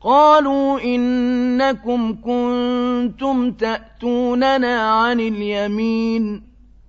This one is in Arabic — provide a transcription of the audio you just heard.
قالوا إنكم كنتم تأتوننا عن اليمين.